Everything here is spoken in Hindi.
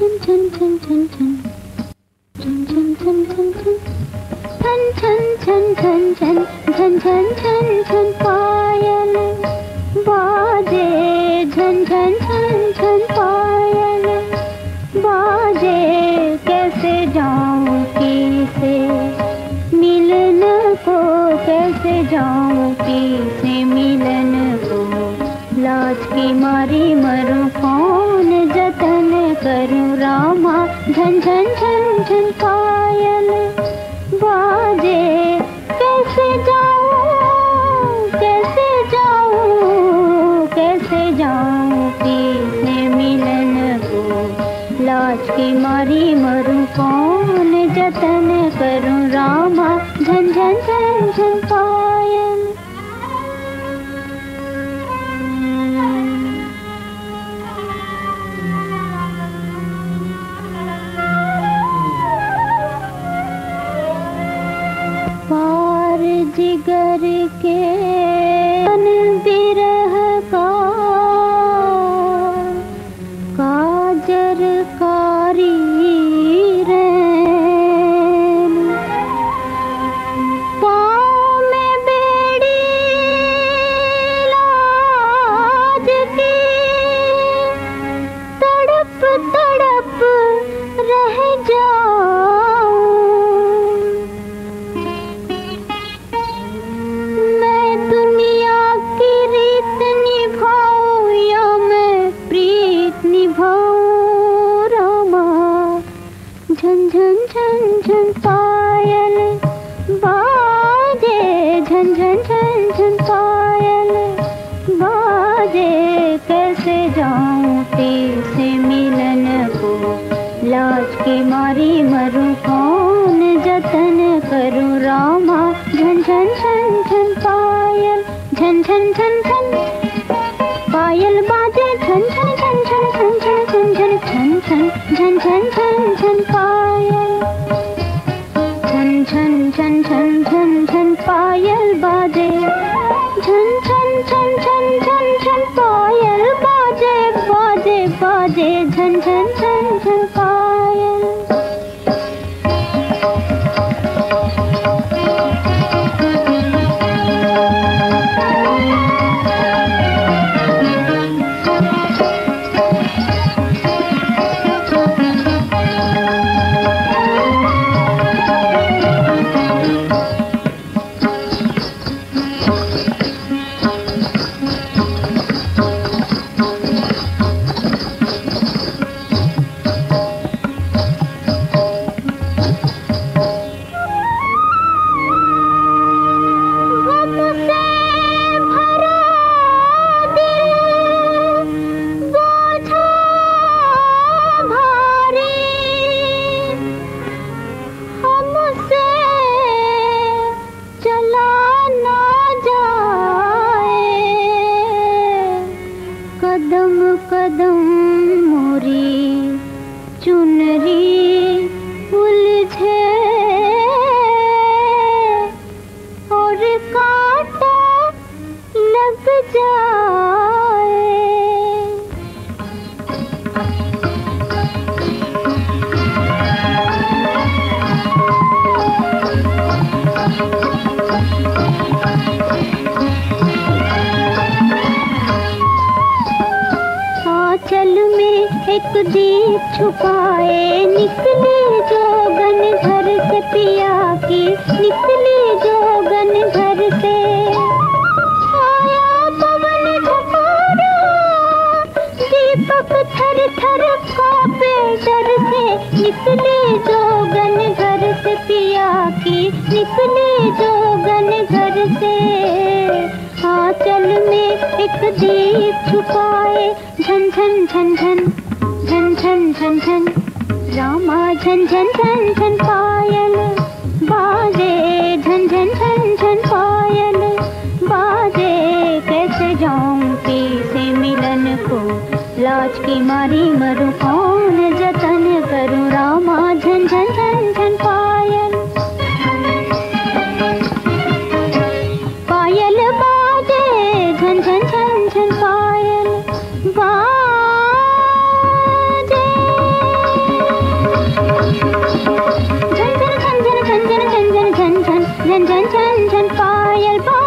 chân chân chân chân chân chân chân chân chân chân chân chân chân chân chân chân chân chân chân करूँ रामा, झन झन झन झन पायल बाजे, कैसे जाऊँ कैसे जाऊँ कैसे जाऊँ किसे मिलन को? लाज की मारी मरूं कौन, जतन करूँ रामा, झन झन झन झन पायल के झन पायल बाजे झन झन झन झन पायल बाजे कैसे जाऊँ तेरे मिलन को? लाज की मारी मरूं कौन जतन करूँ? रामा झन झन झन झन पायल झन झन झन झन पायल बाजे झन झन झन झन झन झन झन झन झन झन झन झन झन पायल बाजे झन झन झन झन कदम कदम मोरी चुनरी उलझे और कांटा लग जाए आंचल में एक दीप छुपाए, निकली जोगन घर से पिया की, निकली जोगन घर से। दीपक थर थर कांपे डर से। निकली जोगन घर से पिया की, निकली जोगन घर से। आंचल में एक दीप छुपाए झन झन झन झन झन झन झन झन रामा झन झन झन झन पायल बाजे झन झन झन झन கஞ்சன் பாயல் பா